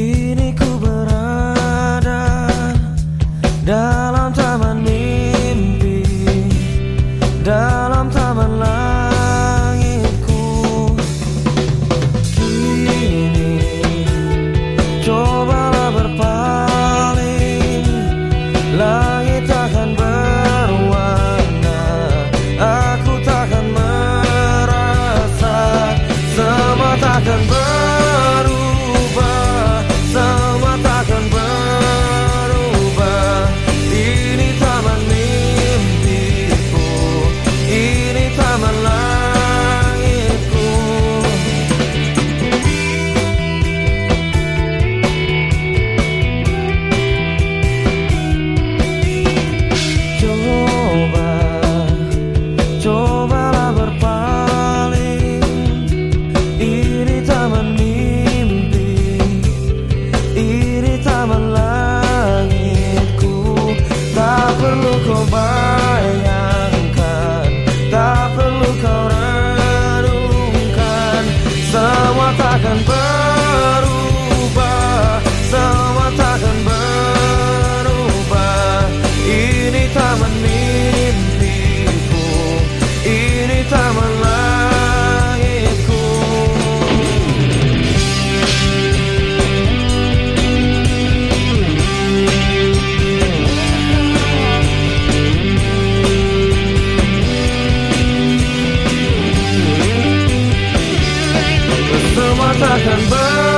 Kini ku berada dalam taman mimpi. over Semua takkan berubah